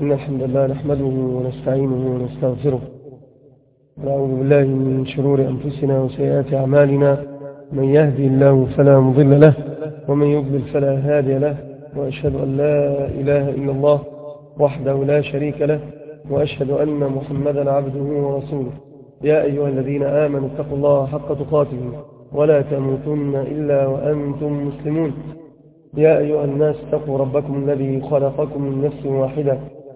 إن الحمد لله نحمده ونستعينه ونستغفره ونعوذ بالله من شرور أنفسنا وسيئات أعمالنا من يهدي الله فلا مضل له ومن يضلل فلا هادي له وأشهد أن لا إله إلا الله وحده لا شريك له وأشهد أن محمدا عبده ورسوله. يا أيها الذين آمنوا اتقوا الله حق تقاته ولا تموتن إلا وأنتم مسلمون. يا أيها الناس اتقوا ربكم الذي خلقكم من نفس واحدة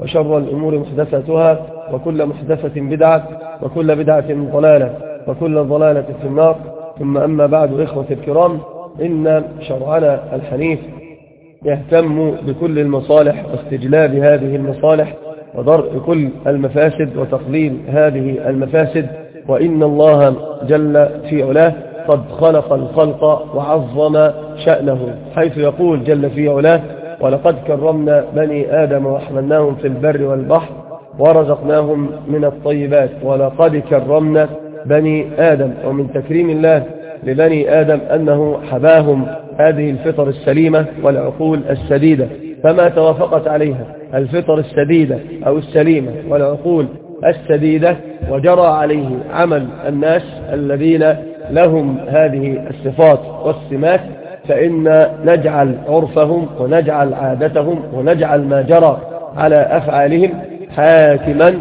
وشر الأمور محدثاتها وكل محدثة بدعة وكل بدعة ضلالة وكل ضلالة في النار. ثم أما بعد إخوة الكرام إن شرعنا الحنيف يهتم بكل المصالح واستجلاب هذه المصالح ودرء كل المفاسد وتقليل هذه المفاسد وإن الله جل في علاه قد خلق الخلق وعظم شأنه. حيث يقول جل في علاه ولقد كرمنا بني آدم وحملناهم في البر والبحر ورزقناهم من الطيبات. ولقد كرمنا بني آدم ومن تكريم الله لبني آدم أنه حباهم هذه الفطر السليمة والعقول السديدة. فما توافقت عليها الفطر السديدة أو السليمة والعقول السديدة وجرى عليه عمل الناس الذين لهم هذه الصفات والسمات فإن نجعل عرفهم ونجعل عادتهم ونجعل ما جرى على أفعالهم حاكما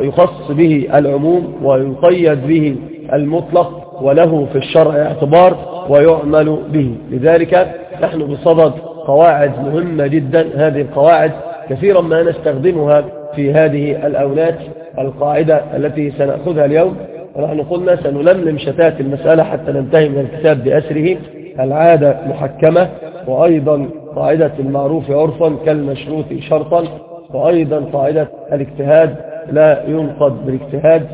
يخص به العموم ويقيد به المطلق وله في الشرع اعتبار ويعمل به. لذلك نحن بصدد قواعد مهمة جدا هذه القواعد كثيرا ما نستخدمها في هذه الأولاد. القاعدة التي سنأخذها اليوم ونحن قلنا سنلملم شتات المسألة حتى ننتهي من الكتاب بأسره. العادة محكمة وأيضا قاعدة المعروف عرفا كالمشروط شرطا وأيضا قاعدة الاجتهاد لا ينقض بالاجتهاد.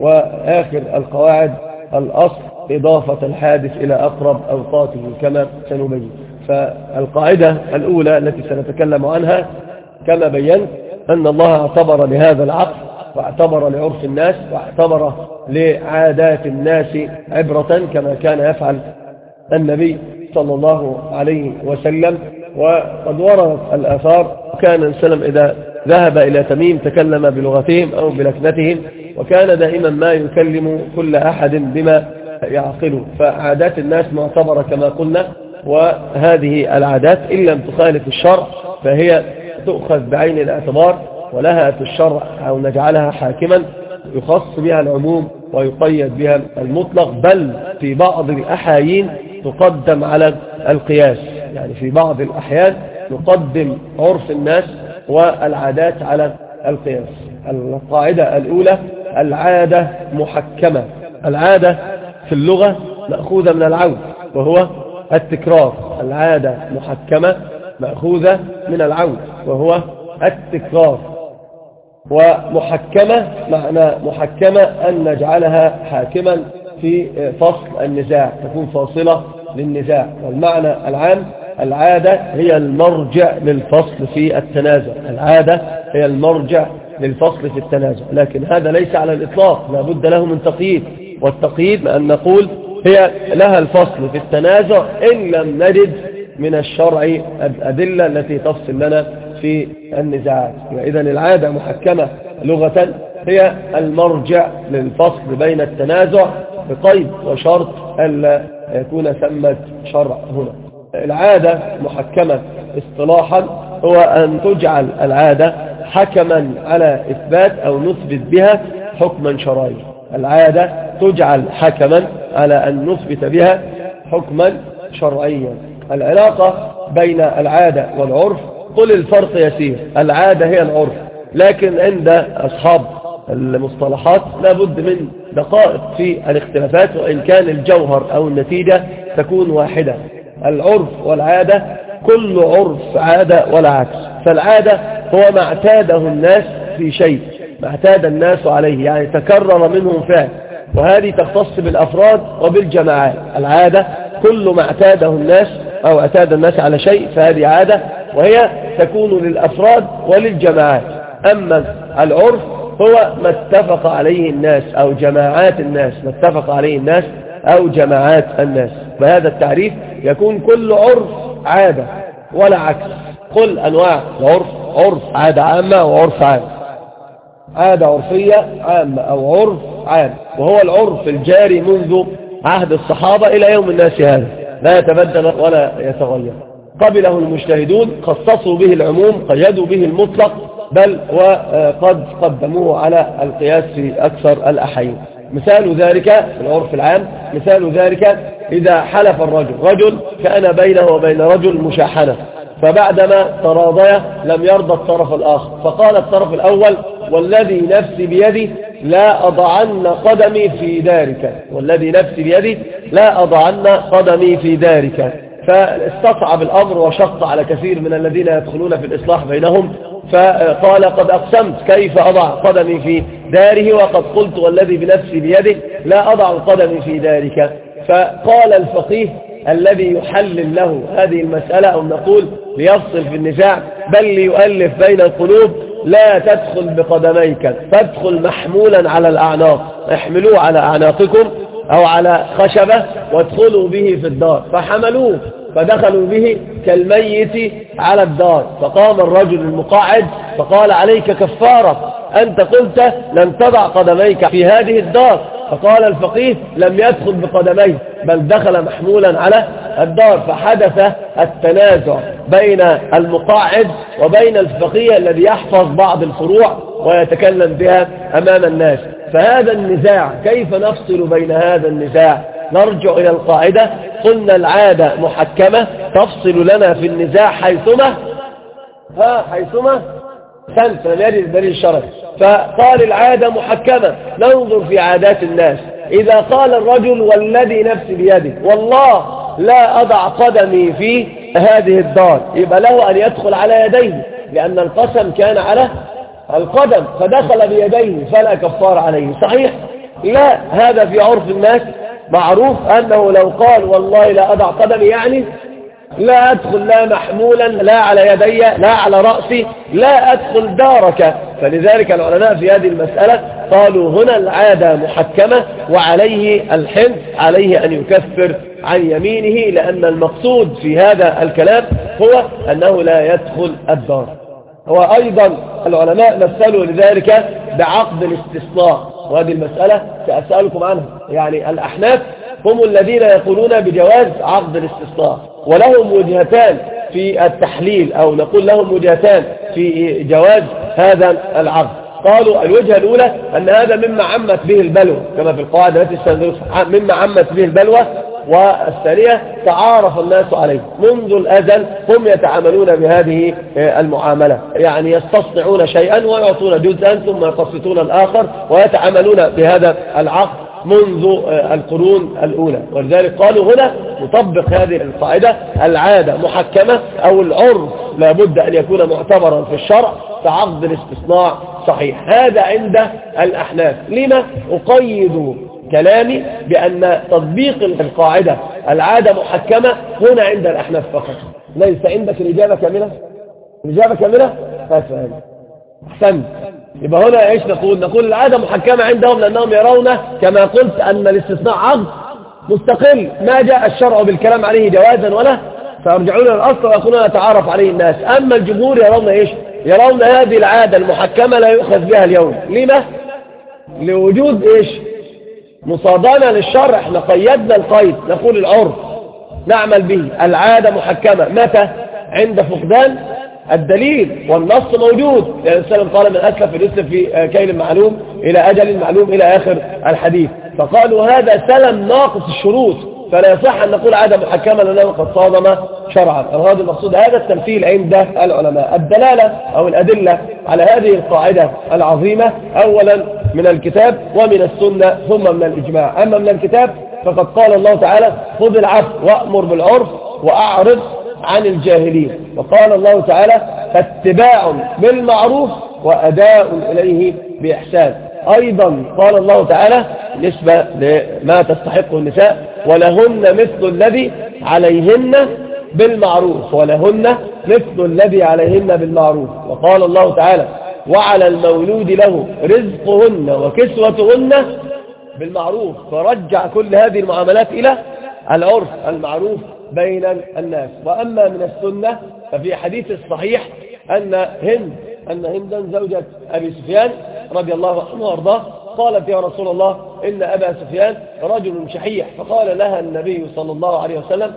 وآخر القواعد الأصل إضافة الحادث إلى أقرب أوقاته كما سنبين. فالقاعدة الأولى التي سنتكلم عنها كما بينت أن الله اعتبر لهذا العقل واعتبر لعرف الناس واعتبر لعادات الناس عبرة كما كان يفعل النبي صلى الله عليه وسلم وقد وردت الآثار. كان سلم إذا ذهب إلى تميم تكلم بلغتهم أو بلكنتهم وكان دائما ما يكلم كل أحد بما يعقله فعادات الناس معتبرة كما قلنا وهذه العادات إن لم تخالف الشرع فهي تؤخذ بعين الاعتبار ولها في الشرع أو نجعلها حاكما يخص بها العموم ويقيد بها المطلق بل في بعض الأحايين تقدم على القياس. يعني في بعض الأحيان نقدم عرف الناس والعادات على القياس. القاعدة الأولى العادة محكمة. العادة في اللغة مأخوذة من العود وهو التكرار. العادة محكمة مأخوذة من العود وهو التكرار. ومحكمة معنى محكمة أن نجعلها حاكما في فصل النزاع تكون فاصلة للنزاع. والمعنى العام العادة هي المرجع للفصل في التنازع. العادة هي المرجع للفصل في التنازع. لكن هذا ليس على الإطلاق لا بد له من تقييد. والتقييد أن نقول هي لها الفصل في التنازع إن لم نجد من الشرع الأدلة التي تفصل لنا في النزاعات. وإذا العادة محكمة لغة هي المرجع للفصل بين التنازع بقيد وشرط ألا يكون ثمة شرع هنا. العادة محكمة اصطلاحا هو أن تجعل العادة حكما على إثبات أو نثبت بها حكما شرعيا. العادة تجعل حكما على أن نثبت بها حكما شرعيا. العلاقة بين العادة والعرف قل الفرق يسير. العادة هي العرف لكن عند أصحاب المصطلحات لابد من دقائق في الاختلافات وإن كان الجوهر أو النتيجة تكون واحدة. العرف والعادة كل عرف عادة ولا عكس فالعادة هو ما اعتاده الناس في شيء ما اعتاد الناس عليه يعني تكرر منهم فعل. وهذه تختص بالأفراد وبالجماعات. العادة كل ما اعتاده الناس أو اعتاد الناس على شيء فهذه عادة وهي تكون للأفراد وللجماعات. أما العرف هو ما اتفق عليه الناس أو جماعات الناس ما اتفق عليه الناس أو جماعات الناس. بهذا التعريف يكون كل عرف عادة ولا عكس. كل أنواع العرف عرف عادة عامة وعرف عام. عادة عرفية عامة أو عرف عام. وهو العرف الجاري منذ عهد الصحابة إلى يوم الناس هذا. لا يتبدل ولا يتغير. قبله المجتهدون خصصوا به العموم قيدوا به المطلق بل وقد قدموه على القياس في أكثر الأحيان. مثال ذلك في العرف العام مثال ذلك إذا حلف الرجل رجل كان بينه وبين رجل مشاحنة فبعدما تراضيا لم يرضى الطرف الآخر. فقال الطرف الأول والذي نفسي بيدي لا أضعن قدمي في دارك. والذي نفسي بيدي لا أضعن قدمي في دارك. فاستصعب الأمر وشق على كثير من الذين يدخلون في الإصلاح بينهم فقال قد أقسمت كيف أضع قدمي في داره وقد قلت والذي بنفسي بيده لا أضع قدمي في دارك. فقال الفقيه الذي يحلل له هذه المسألة أو نقول ليفصل في النزاع بل ليؤلف بين القلوب لا تدخل بقدميك فادخل محمولا على الأعناق احملوه على أعناقكم أو على خشبة وادخلوا به في الدار. فحملوه فدخلوا به كالميت على الدار. فقام الرجل المقاعد فقال عليك كفارة أنت قلت لن تضع قدميك في هذه الدار. فقال الفقيه لم يدخل بقدميه بل دخل محمولا على الدار. فحدث التنازع بين المقاعد وبين الفقيه الذي يحفظ بعض الفروع ويتكلم بها أمام الناس. فهذا النزاع كيف نفصل بين هذا النزاع؟ نرجع إلى القاعدة قلنا العادة محكمة تفصل لنا في النزاع حيثما؟ ها حيثما؟ سنت يرد الدليل الشرعي فقال العادة محكمة ننظر في عادات الناس. إذا قال الرجل والذي نفسي بيده والله لا أضع قدمي في هذه الدار يبقى له أن يدخل على يديه لأن القسم كان على القدم فدخل بيديه فلا كفار عليه. صحيح؟ لا هذا في عرف الناس معروف أنه لو قال والله لا أضع قدمي يعني لا أدخل لا محمولا لا على يدي لا على رأسي لا أدخل دارك. فلذلك العلماء في هذه المسألة قالوا هنا العادة محكمة وعليه الحنف عليه أن يكفر عن يمينه لأن المقصود في هذا الكلام هو أنه لا يدخل الدار. هو أيضا العلماء مثلوا لذلك بعقد الاستثناء وهذه المسألة سأسألكم عنها. يعني الأحناف هم الذين يقولون بجواز عقد الاستثناء ولهم وجهتان في التحليل أو نقول لهم وجهتان في جواز هذا العقد. قالوا الوجهة الأولى أن هذا مما عمت به البلوى كما في القواعد التي مما عمت به البلوى والثانية تعارف الناس عليه. منذ الأزل هم يتعاملون بهذه المعاملة. يعني يستصنعون شيئا ويعطون جزءا ثم يقسطون الآخر ويتعاملون بهذا العقد منذ القرون الأولى. ولذلك قالوا هنا نطبق هذه القاعدة العادة محكمة أو العرف لابد أن يكون معتبرا في الشرع كعقد الاستثناء صحيح. هذا عند الأحناف. لما؟ أقيد كلامي بأن تطبيق القاعدة العادة محكمة هنا عند الأحناف فقط. ليس عندك الإجابة كاملة؟ الإجابة كاملة؟ فاسأل أحسنت. يبقى هنا إيش نقول؟ نقول العادة محكمة عندهم لأنهم يرون كما قلت أن الاستثناء عقد مستقل. ما جاء الشرع بالكلام عليه جوازا ولا؟ فيرجعون للأصل ويقولون نتعارف عليه الناس. أما الجمهور يرون إيش؟ يرون هذه العادة المحكمة لا يؤخذ بها اليوم. لما؟ لوجود إيش؟ مصادمة للشرع إحنا قيدنا القيد نقول العرف نعمل به العادة محكمة. متى؟ عند فقدان الدليل والنص موجود. يعني السلام قال من أسلف الاسلم في كيل معلوم إلى أجل معلوم إلى آخر الحديث. فقالوا هذا سلم ناقص الشروط. فلا يصح أن نقول عادة محكمة لأنه قد صادم شرعا. الغرض المقصود هذا التمثيل عند العلماء. الدلالة أو الأدلة على هذه القاعدة العظيمة أولا من الكتاب ومن السنة ثم من الإجماع. أما من الكتاب فقد قال الله تعالى خذ العفو وأمر بالعرف وأعرض عن الجاهلين. وقال الله تعالى فاتباع بالمعروف وأداء إليه بإحسان. أيضا قال الله تعالى نسبة لما تستحق النساء ولهن مثل الذي عليهن بالمعروف ولهن مثل الذي عليهن بالمعروف. وقال الله تعالى وعلى المولود له رزقهن وكسوتهن بالمعروف. فرجع كل هذه المعاملات إلى العرف المعروف بين الناس. وأما من السنة ففي حديث الصحيح أن هند أن هندا زوجة أبي سفيان رضي الله عنه وأرضاه قالت يا رسول الله إن أبا سفيان رجل شحيح. فقال لها النبي صلى الله عليه وسلم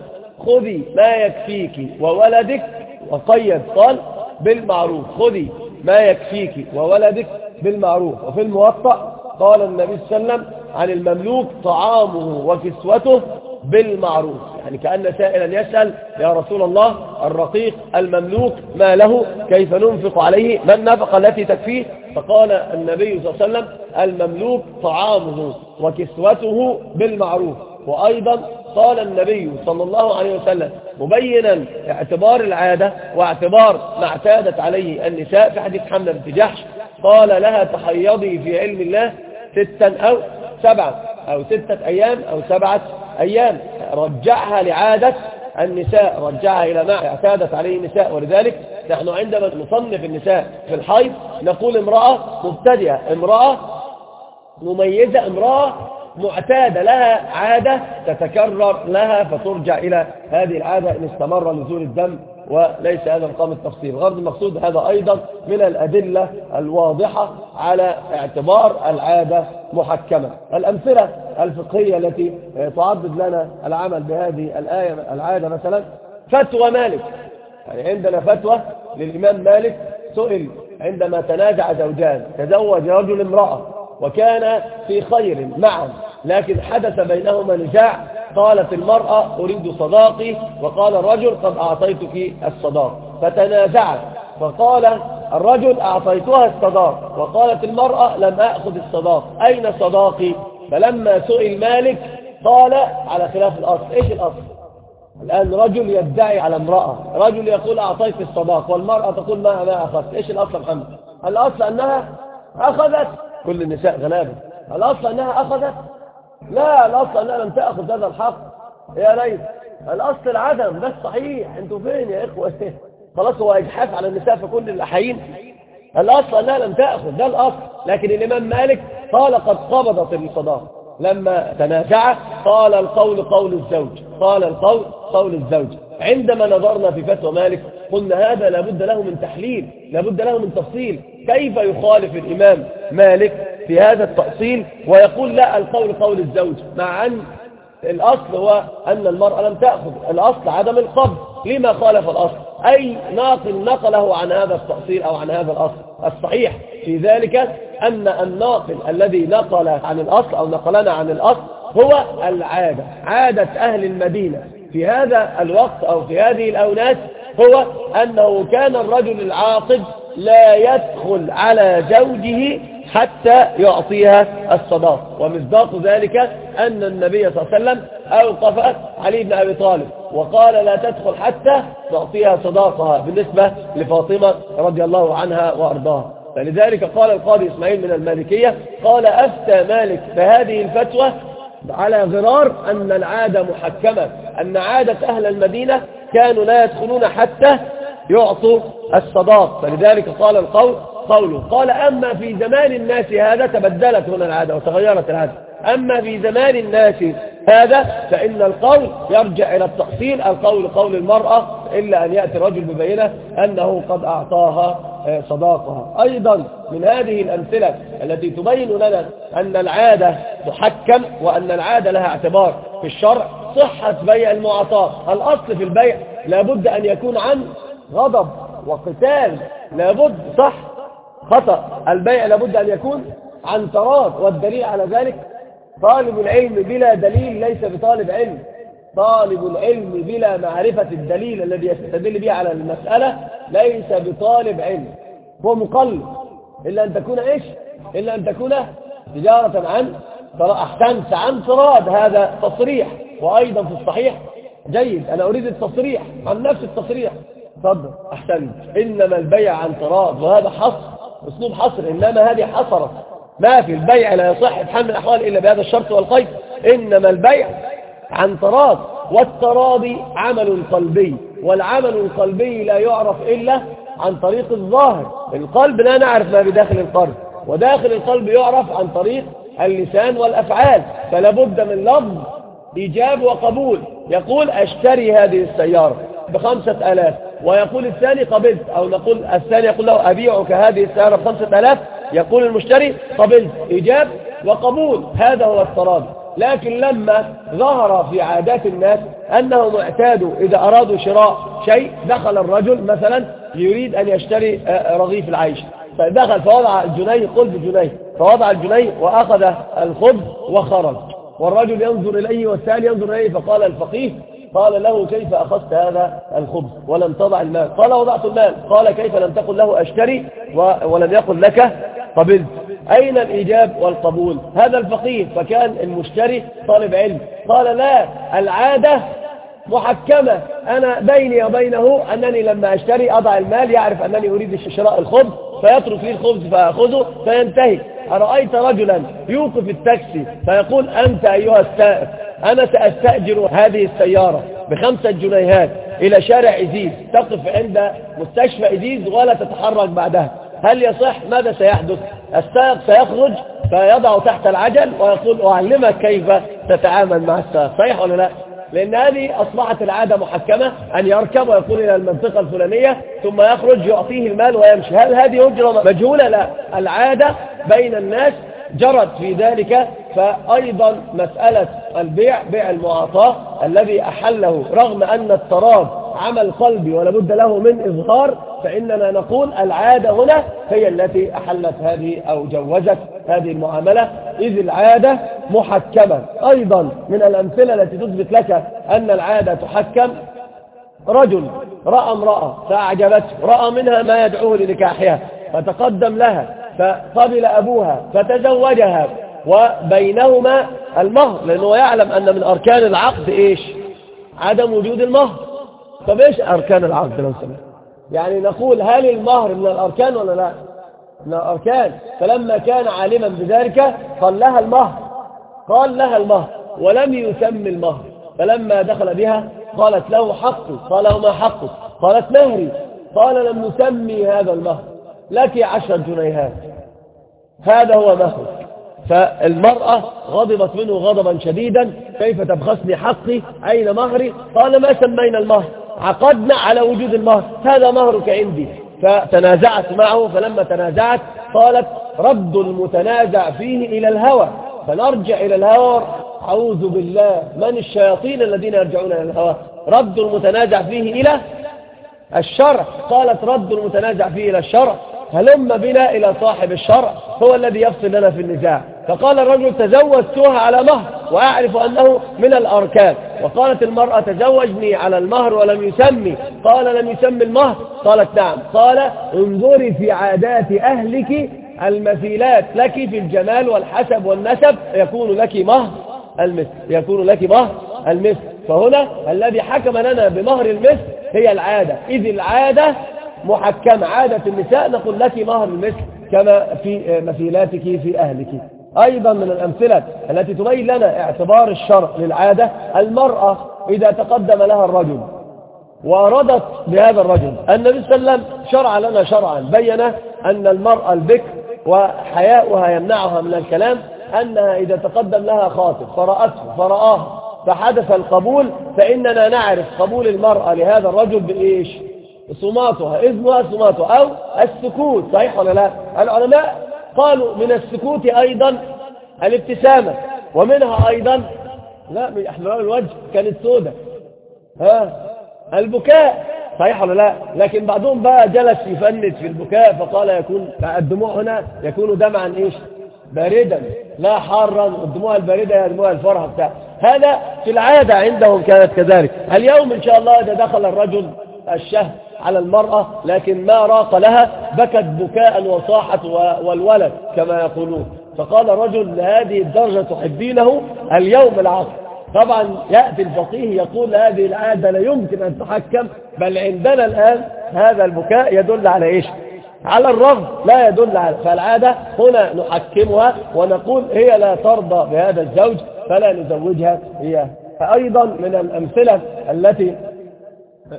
خذي ما يكفيك وولدك وقيد قال بالمعروف خذي ما يكفيك وولدك بالمعروف. وفي الموطأ قال النبي صلى الله عليه وسلم عن المملوك طعامه وكسوته بالمعروف. يعني كأن سائلا يسأل يا رسول الله الرقيق المملوك ما له؟ كيف ننفق عليه؟ ما النفقة التي تكفيه؟ فقال النبي صلى الله عليه وسلم المملوك طعامه وكسوته بالمعروف. وأيضا قال النبي صلى الله عليه وسلم مبينا اعتبار العادة واعتبار ما اعتادت عليه النساء في حديث حمد بن جحش قال لها تحيضي في علم الله ستا أو سبعة أو ستة أيام أو سبعة أيام رجعها لعادة النساء رجعها إلى ما اعتادت عليه النساء ولذلك نحن عندما نصنف النساء في الحيض نقول امرأة مبتدئة امرأة مميزة امرأة معتادة لها عادة تتكرر لها فترجع إلى هذه العادة إن استمر نزول الدم وليس هذا مقام التفصيل. غرض المقصود هذا أيضا من الأدلة الواضحة على اعتبار العادة محكمة. الأمثلة الفقهية التي تعضد لنا العمل بهذه الآية العادة مثلا فتوى مالك. يعني عندنا فتوى للإمام مالك سئل عندما تنازع زوجان تزوج رجل امرأة وكان في خير معا لكن حدث بينهما نزاع قالت المرأة أريد صداقي وقال الرجل قد أعطيتك الصداق. فتنازعت فقال الرجل أعطيتها الصداق. وقالت المرأة لم أخذ الصداق. أين صداقي؟ فلما سئل مالك قال على خلاف الأصل. إيش الأصل؟ الآن رجل يدعي على امرأة. رجل يقول أعطيت الصداق والمرأة تقول ما ما أخذت. إيش الأصل محمد؟ الأصل أنها أخذت. كل النساء غلابة. الأصل أنها أخذت. لا الأصل أنها لم تأخذ هذا الحق. يا ريت الأصل العدم ده الصحيح أنتوا فين يا إخوة؟ خلاص هو إجحاف على النساء في كل الأحايين الأصل أنها لم تأخذ. ده الأصل. لكن الإمام مالك قال قد قبضت الصداق لما تنازع قال القول قول الزوج. قال القول قول الزوج. عندما نظرنا في فتوى مالك قلنا هذا لابد له من تحليل لابد له من تفصيل. كيف يخالف الإمام مالك في هذا التأصيل ويقول لا القول قول الزوج مع أن الأصل هو أن المرأة لم تأخذ الأصل عدم القبض لما خالف الأصل؟ أي ناقل نقله عن هذا التأصيل أو عن هذا الأصل؟ الصحيح في ذلك أن الناقل الذي نقل عن الأصل أو نقلنا عن الأصل هو العادة عادة أهل المدينة. في هذا الوقت أو في هذه الأونات هو أنه كان الرجل العاقد لا يدخل على زوجه حتى يعطيها الصداق. ومصداق ذلك أن النبي صلى الله عليه وسلم أوقف علي بن أبي طالب وقال لا تدخل حتى تعطيها صداقها بالنسبة لفاطمة رضي الله عنها وأرضاها. فلذلك قال القاضي إسماعيل من المالكية قال أفتى مالك فهذه الفتوى على غرار أن العادة محكمة أن عادة أهل المدينة كانوا لا يدخلون حتى يعطوا الصداق. فلذلك قال القول قوله. قال أما في زمان الناس هذا تبدلت هنا العادة وتغيرت العادة. أما في زمان الناس هذا فإن القول يرجع إلى التأصيل. القول قول المرأة إلا أن يأتي رجل ببينة أنه قد أعطاها آه، صداقها. أيضا من هذه الأمثلة التي تبين لنا أن العادة محكم وأن العادة لها اعتبار في الشرع. صحة بيع المعاطاة الأصل في البيع لابد أن يكون عن غضب وقتال. لابد صح؟ خطأ البيع لابد أن يكون عن تراض والدليل على ذلك طالب العلم بلا دليل ليس بطالب علم. طالب العلم بلا معرفة الدليل الذي يستدل به على المسألة ليس بطالب علم. هو مقلد. إلا أن تكون إيش؟ إلا أن تكون تجارة عن أحسنت عن تراض هذا تصريح. وأيضا في الصحيح جيد. أنا أريد التصريح. عن نفس التصريح. تفضل. أحسنت. إنما البيع عن تراض وهذا حصر. أسلوب حصر إنما هذه حصرت. ما في البيع لا يصح بحال من الأحوال إلا بهذا الشرط والقيد. إنما البيع عن تراض والتراضي عمل قلبي والعمل القلبي لا يعرف إلا عن طريق الظاهر. القلب لا نعرف ما بداخل القلب وداخل القلب يعرف عن طريق اللسان والأفعال. فلا بد من لفظ إيجاب وقبول. يقول أشتري هذه السيارة بخمسة ألاف. ويقول الثاني قبلت أو نقول الثاني يقول له أبيعك هذه السيارة بخمسة ألاف يقول المشتري قبلت. إيجاب وقبول هذا هو التراضي لكن لما ظهر في عادات الناس أنهم اعتادوا إذا أرادوا شراء شيء دخل الرجل مثلا يريد أن يشتري رغيف العيش. فدخل فوضع الجنيه قل بجنيه فوضع الجنيه وأخذ الخبز وخرج. والرجل ينظر إليه والثاني ينظر إليه فقال الفقيه قال له كيف أخذت هذا الخبز ولم تضع المال؟ قال وضعت المال. قال كيف لم تقل له أشتري ولم يقل لك قبلت. أين الإيجاب والقبول؟ هذا الفقيه فكان المشتري طالب علم. قال لا العادة محكمة. أنا بيني وبينه أنني لما أشتري أضع المال يعرف أنني أريد شراء الخبز فيترك لي الخبز فأخذه فينتهي. أرأيت رجلا يوقف التاكسي فيقول أنت أيها السائق أنا سأستأجر هذه السيارة بخمسة جنيهات إلى شارع إزيز تقف عند مستشفى إزيز ولا تتحرك بعدها. هل يصح؟ ماذا سيحدث؟ السائق سيخرج فيضع تحت العجل ويقول أعلمك كيف تتعامل مع السائق. صحيح ولا لا؟ لأن هذه أصبحت العادة محكمة أن يركب ويقول إلى المنطقة الفلانية ثم يخرج يعطيه المال ويمشي. هل هذه هجرة مجهولة؟ لا. العادة بين الناس جرت في ذلك فأيضا مسألة البيع بيع المعاطاة الذي أحله رغم أن التراب عمل قلبي ولابد له من إظهار فإننا نقول العادة هنا هي التي أحلت هذه أو جوزت هذه المعاملة. إذ العادة محكمة. أيضا من الأمثلة التي تثبت لك أن العادة تحكم. رجل رأى امرأة فأعجبته رأى منها ما يدعوه لنكاحها فتقدم لها فقبل أبوها فتزوجها وبينهما المهر لأنه يعلم أن من أركان العقد إيش؟ عدم وجود المهر. طب إيش أركان العقد لو سمحت؟ يعني نقول هل المهر من الأركان ولا لا؟ من الأركان. فلما كان عالما بذلك قال لها المهر. قال لها المهر ولم يسمي المهر. فلما دخل بها قالت له حقي قال ما حقك. قالت مهري. قال لم نسمي هذا المهر. لك عشر جنيهات. هذا هو مهر فالمرأة غضبت منه غضبا شديدا. كيف تبخسني حقي؟ أين مهري؟ قال ما سمينا المهر؟ عقدنا على وجود المهر. هذا مهرك عندي. فتنازعت معه. فلما تنازعت قالت رد المتنازع فيه إلى الهوى. فنرجع إلى الهوى. أعوذ بالله. من الشياطين الذين يرجعون إلى الهوى؟ رد المتنازع فيه إلى الشرع. قالت رد المتنازع فيه إلى الشرع. هلم بنا إلى صاحب الشرع هو الذي يفصل لنا في النزاع. فقال الرجل تزوجتها على مهر وأعرف أنه من الأركان. وقالت المرأة تزوجني على المهر ولم يسمي. قال لم يسمي المهر؟ قالت نعم. قال انظري في عادات أهلك المثيلات لك في الجمال والحسب والنسب يكون لك مهر المثل يكون لك مهر المثل. فهنا الذي حكم لنا بمهر المثل هي العادة. إذ العادة محكمة. عادة النساء نقول لك مهر المثل كما في مثيلاتك في أهلك. أيضا من الأمثلة التي تبين لنا اعتبار الشرع للعادة المرأة إذا تقدم لها الرجل وأرادت بهذا الرجل النبي صلى الله عليه وسلم شرع لنا شرعا بين أن المرأة البكر وحياؤها يمنعها من الكلام أنها إذا تقدم لها خاطب فرأته فرآه فحدث القبول فإننا نعرف قبول المرأة لهذا الرجل بإيش؟ صماتها إذنها صماتها أو السكوت صحيح ولا لا؟ العلماء قالوا من السكوت أيضا الابتسامة ومنها أيضا لا من أحمرار الوجه كانت سودة. ها؟ البكاء صحيح ولا لا؟ لكن بعضهم بقى جلس يفند في البكاء فقال يكون الدموع هنا يكون دمعا إيش؟ باردا لا حارا الدموع الباردة هي دموع الفرح بتاع. هذا في العادة عندهم كانت كذلك. اليوم إن شاء الله إذا دخل الرجل الشهر على المرأة لكن ما راق لها بكت بكاء وصاحت والولد كما يقولون. فقال الرجل لهذه الدرجة تحبينه اليوم العصر. طبعا يأتي الفقيه يقول هذه العادة لا يمكن أن تحكم بل عندنا الآن هذا البكاء يدل على إيش؟ على الرغم لا يدل على. فالعادة هنا نحكمها ونقول هي لا ترضى بهذا الزوج فلا نزوجها إياه فأيضا من الأمثلة التي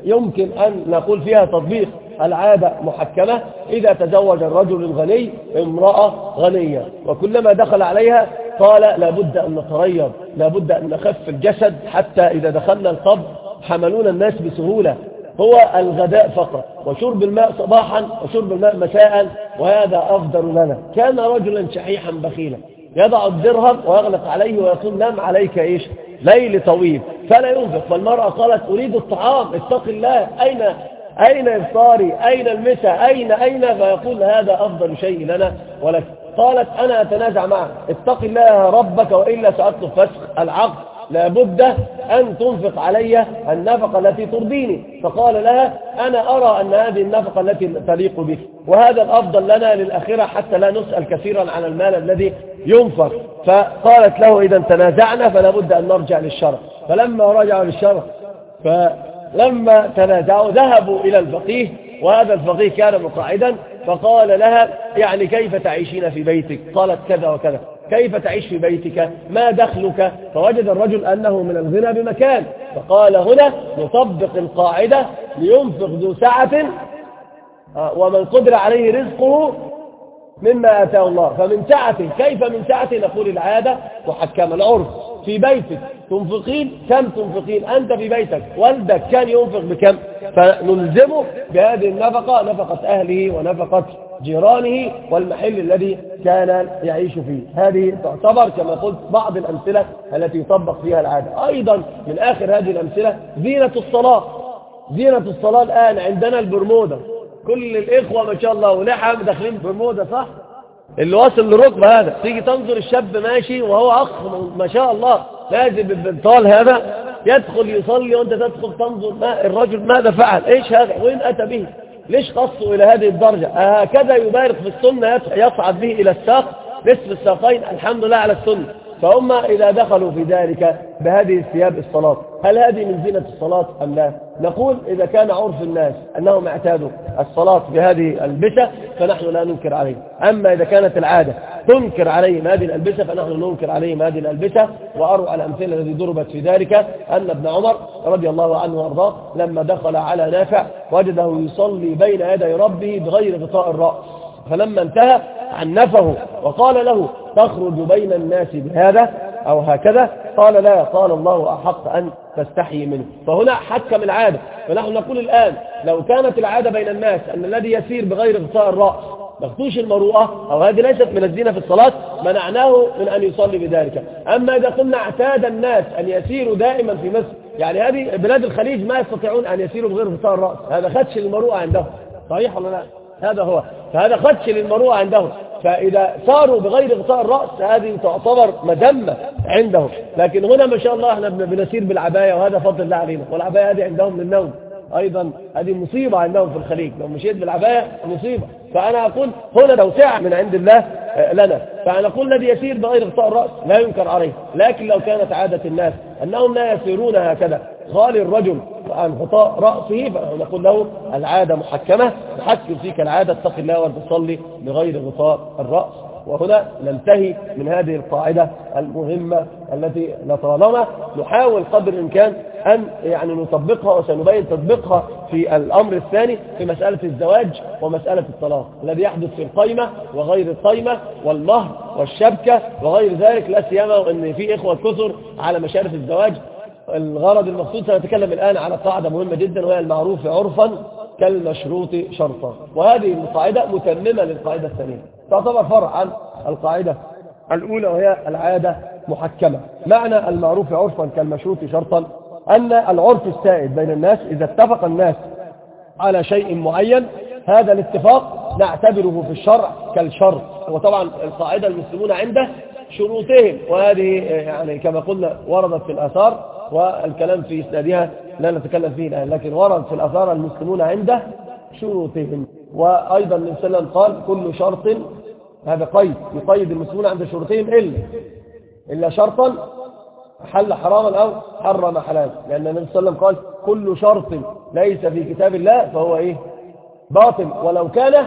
يمكن أن نقول فيها تطبيق العادة محكمة إذا تزوج الرجل الغني امرأة غنية وكلما دخل عليها قال لابد أن نتريض لابد أن نخف الجسد حتى إذا دخلنا القبر حملون الناس بسهولة. هو الغداء فقط وشرب الماء صباحا وشرب الماء مساء وهذا أفضل لنا. كان رجلا شحيحا بخيلا يضع الدرهم ويغلق عليه ويقول نام عليك إيش؟ ليل طويل فلا ينفق فالمرأة قالت أريد الطعام اتق الله أين أين إفطاري؟ أين المساء أين أين؟ فيقول هذا أفضل شيء لنا ولك. قالت أنا أتنازع معك اتق الله ربك وإلا سأطلب فسخ العقد. لابد أن تنفق علي النفقة التي ترضيني. فقال لها أنا أرى أن هذه النفقة التي تليق بك وهذا الأفضل لنا للأخرة حتى لا نسأل كثيرا عن المال الذي ينفق. فقالت له إذا تنازعنا فلا بد أن نرجع للشرع. فلما رجعوا للشرع فلما تنازعوا ذهبوا إلى الفقيه وهذا الفقيه كان مقاعدا فقال لها يعني كيف تعيشين في بيتك؟ قالت كذا وكذا. كيف تعيش في بيتك؟ ما دخلك؟ فوجد الرجل أنه من الغنى بمكان. فقال هنا نطبق القاعدة لينفق ذو سعة آه، ومن قدر عليه رزقه مما أتاه الله. فمن سعة كيف من سعة؟ نقول العادة محكمة العرف. في بيتك تنفقين؟ كم تنفقين؟ أنت في بيتك. والدك كان ينفق بكم؟ فنلزمه بهذه النفقة نفقة أهله ونفقة جيرانه والمحل الذي كان يعيش فيه. هذه تعتبر كما قلت بعض الأمثلة التي يطبق فيها العادة. أيضا من آخر هذه الأمثلة زينة الصلاة. زينة الصلاة الآن عندنا البرمودا. كل الإخوة ما شاء الله ولحم داخلين برمودا صح؟ اللي واصل للركبة هذا. تيجي تنظر الشاب ماشي وهو أخ ما شاء الله. لازم بالبنطال هذا يدخل يصلي وأنت تدخل تنظر ما الرجل ماذا فعل. إيش هذا؟ وين أتى به؟ ليش قصوا إلى هذه الدرجة؟ هكذا يبارك في السنة يصعد به إلى الساق نصف الساقين الحمد لله على السنة. فهم إذا دخلوا في ذلك بهذه الثياب الصلاة هل هذه من زينة الصلاة أم لا؟ نقول إذا كان عرف الناس أنهم اعتادوا. الصلاة بهذه البسة فنحن لا ننكر عليه. أما إذا كانت العادة تنكر عليهم هذه الألبسة فنحن ننكر عليهم هذه الألبسة وأروع الأمثلة التي ضربت في ذلك أن ابن عمر رضي الله عنه وأرضاه لما دخل على نافع وجده يصلي بين يدي ربه بغير غطاء الرأس. فلما انتهى عنفه وقال له تخرج بين الناس بهذا أو هكذا قال لا قال الله أحق أن تستحي منه. فهنا حكم العادة. فنحن نقول الآن لو كانت العادة بين الناس أن الذي يسير بغير غطاء الرأس مخدوش المروءة أو هذه ليست من الزينة في الصلاة منعناه من أن يصلي بذلك. أما إذا قلنا اعتاد الناس أن يسيروا دائما في مصر يعني هذه بلاد الخليج ما يستطيعون أن يسيروا بغير غطاء الرأس هذا خدش المروءة عندهم. صحيح ولا لا؟ هذا هو. فهذا خدش للمروءة عندهم. فإذا صاروا بغير غطاء الرأس هذه تعتبر مذمة عندهم. لكن هنا ما شاء الله إحنا بنسير بالعباية وهذا فضل الله علينا. والعباية هذه عندهم للنوم أيضا هذه مصيبة عندهم في الخليج. لو مشيت بالعباية مصيبة. فأنا أقول هنا توسعة من عند الله آه، لنا. فأنا أقول الذي يسير بغير غطاء الرأس لا ينكر عليه. لكن لو كانت عادة الناس أنهم لا يسيرون هكذا. خالي الرجل عن غطاء رأسه فنقول له العادة محكمة تحكم فيك العادة اتق الله وأن تصلي بغير غطاء الرأس. وهنا ننتهي من هذه القاعدة المهمة التي لطالما نحاول قدر الإمكان أن يعني نطبقها وسنبين تطبيقها في الأمر الثاني في مسألة الزواج ومسألة الطلاق الذي يحدث في القيمة وغير القيمة والمهر والشبكة وغير ذلك لا سيما أن في إخوة كثر على مشارف الزواج. الغرض المقصود سنتكلم الآن على قاعدة مهمة جدا وهي المعروف عرفا كالمشروط شرطا. وهذه القاعدة متممة للقاعدة الثانية. تعتبر فرع عن القاعدة الأولى وهي العادة محكمة. معنى المعروف عرفا كالمشروط شرطا أن العرف السائد بين الناس إذا اتفق الناس على شيء معين هذا الاتفاق نعتبره في الشرع كالشرط. وطبعا القاعدة المسلمون عنده شروطهم وهذه يعني كما قلنا وردت في الآثار والكلام في إسنادها لا نتكلم فيه الآن لكن ورد في الأثار المسلمون عنده شروطهم. وأيضا النبي صلى الله عليه وسلم قال كل شرط هذا قيد يقيد المسلمون عند شروطهم إلا إلا شرطا حل حراما أو حرم حلال لأن النبي صلى الله عليه وسلم قال كل شرط ليس في كتاب الله فهو إيه؟ باطل. ولو كان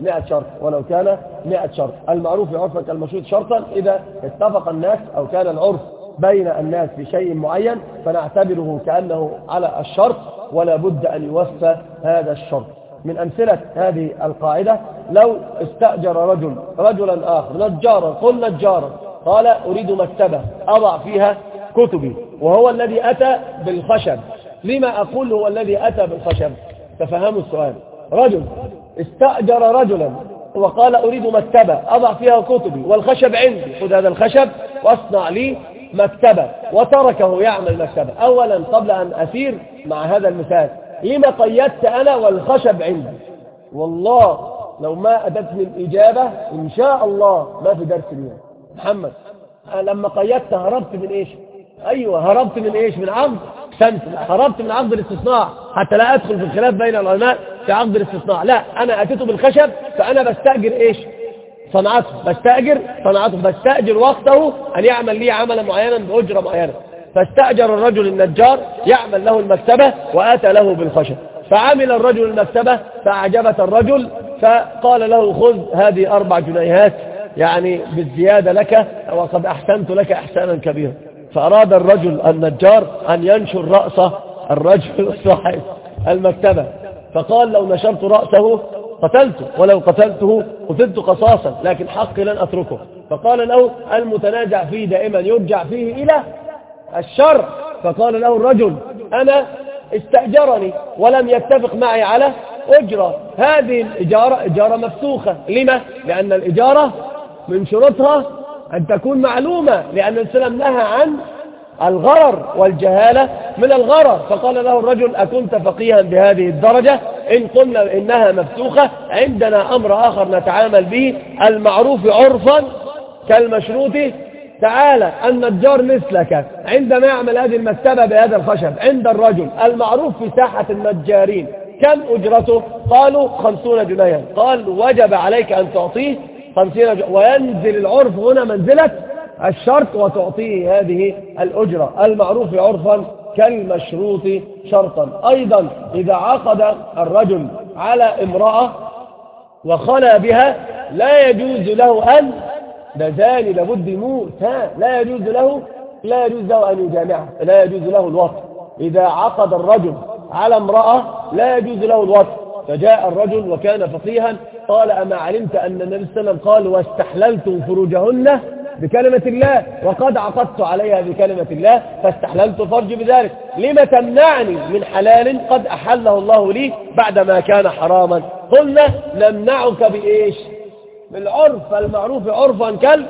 100 شرط ولو كان 100 شرط. المعروف عرفا كالمشروط شرطا إذا اتفق الناس أو كان العرف بين الناس في شيء معين فنعتبره كأنه على الشرط ولا بد أن يوفى هذا الشرط. من أمثلة هذه القاعدة لو استأجر رجل رجلا آخر نجارا قل نجارا قال أريد مكتبة أضع فيها كتبي وهو الذي أتى بالخشب. لما أقول هو الذي أتى بالخشب؟ تفهموا السؤال. رجل استأجر رجلا وقال أريد مكتبة أضع فيها كتبي والخشب عندي خذ هذا الخشب واصنع لي مكتبة وتركه يعمل مكتبة. أولا قبل أن أسير مع هذا المثال لما قيدت أنا والخشب عندي؟ والله لو ما أتتني الإجابة إن شاء الله ما في درس اليوم. محمد لما قيدت هربت من إيش؟ أيوة هربت من إيش؟ من عقد سنت. هربت من عقد الاستصناع حتى لا أدخل في الخلاف بين العلماء في عقد الاستصناع لا أنا أتيته بالخشب فأنا بستأجر إيش؟ صنعته بستأجر صنعته بستأجر وقته أن يعمل لي عملا معينا بأجرة معينة. فاستأجر الرجل النجار يعمل له المكتبة وآتى له بالخشب. فعمل الرجل المكتبة فأعجبت الرجل فقال له خذ هذه أربع جنيهات يعني بالزيادة لك وقد أحسنت لك إحسانا كبيرا. فأراد الرجل النجار أن ينشر رأس الرجل صاحب المكتبة. فقال لو نشرت رأسه قتلته ولو قتلته قتلت قصاصا لكن حقي لن أتركه. فقال له المتنازع فيه دائما يرجع فيه إلى الشر. فقال له الرجل أنا استأجرني ولم يتفق معي على أجرة. هذه الإجارة إجارة مفسوخة. لما؟ لأن الإجارة من شروطها أن تكون معلومة لأن السلام نهى عن الغرر والجهالة من الغرر. فقال له الرجل أكنت فقيها بهذه الدرجة؟ إن قلنا إنها مفتوخة عندنا أمر آخر نتعامل به المعروف عرفا كالمشروط. تعالى النجار مثلك عندما يعمل هذه المكتبة بهذا الخشب عند الرجل المعروف في ساحة النجارين كم أجرته؟ قالوا خمسون جنيها. قال وجب عليك أن تعطيه خمسين جنيها. وينزل العرف هنا منزلة الشرط وتعطيه هذه الأجرة المعروف عرفا كالمشروط شرطا. أيضا إذا عقد الرجل على امرأة وخلى بها لا يجوز له أن زاني لابد يموت ها لا يجوز له لا يجوز له أن يجامعها لا يجوز له الوطن إذا عقد الرجل على امرأة لا يجوز له الوطن فجاء الرجل وكان فقيها قال أما علمت أن النبي صلى الله عليه وسلم قال واستحللتم فروجهن؟ بكلمة الله وقد عقدت عليها بكلمة الله فاستحللت فرجي بذلك. لم تمنعني من حلال قد أحله الله لي بعدما كان حراما؟ قلنا نمنعك بإيش؟ بالعرف المعروف عرفا كل